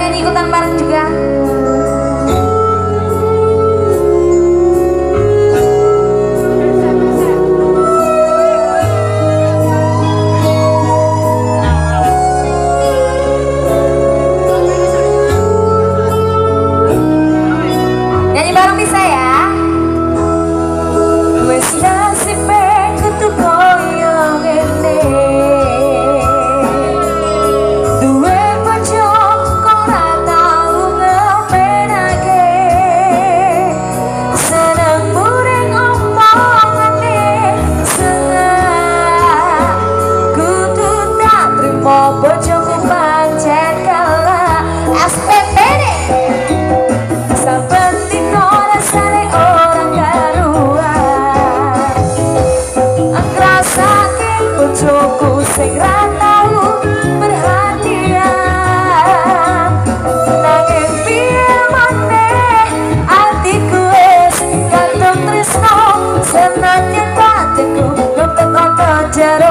kalian ikutan bareng juga?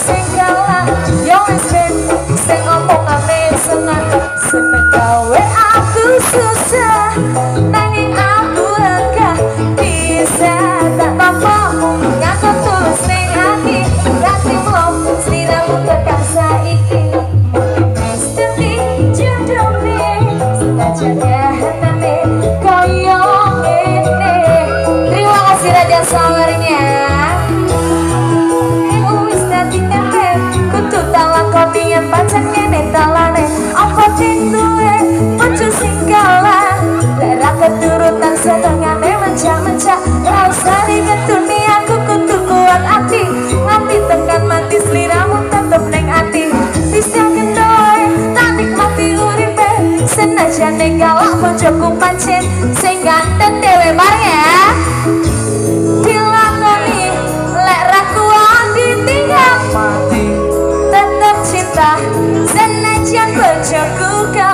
say Setengah memecah-mecah Kau saling ketuni aku kutu kuat hati. Nganti tekan mati seliramu tetap neng hati. Bisa kendoe tak nikmati uripe. Senajan neng galak bojoku pancen Sing ganteng dewe bareng ya. Senajan bojoku kau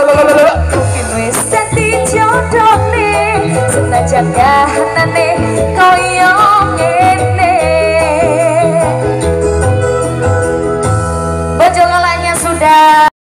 dahanane koyo ngene